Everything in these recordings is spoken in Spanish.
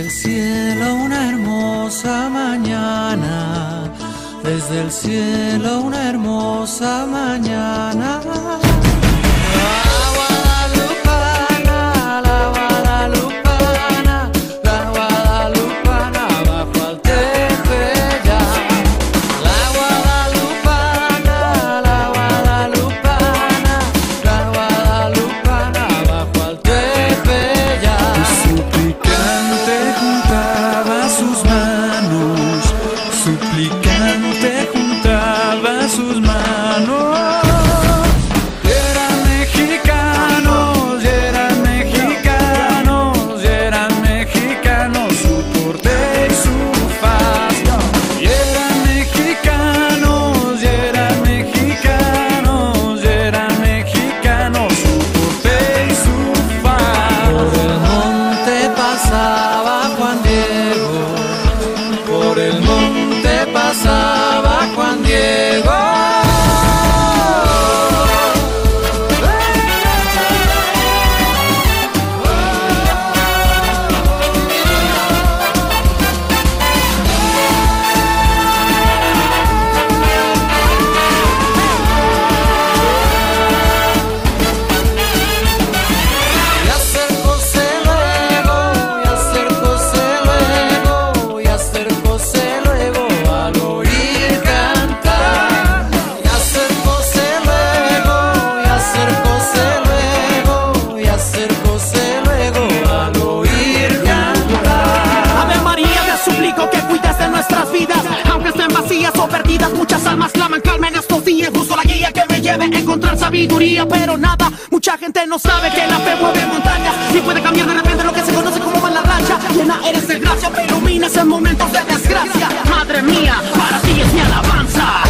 el cielo una hermosa mañana, desde el cielo una hermosa mañana. fantasía, busco la guía que me lleve a encontrar sabiduría, pero nada, mucha gente no sabe que la fe mueve montañas y puede cambiar de repente lo que se conoce como mala racha. Llena eres de gracia, pero iluminas en momentos de desgracia. Madre mía, para ti es mi alabanza.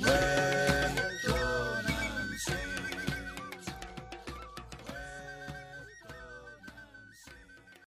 Rain.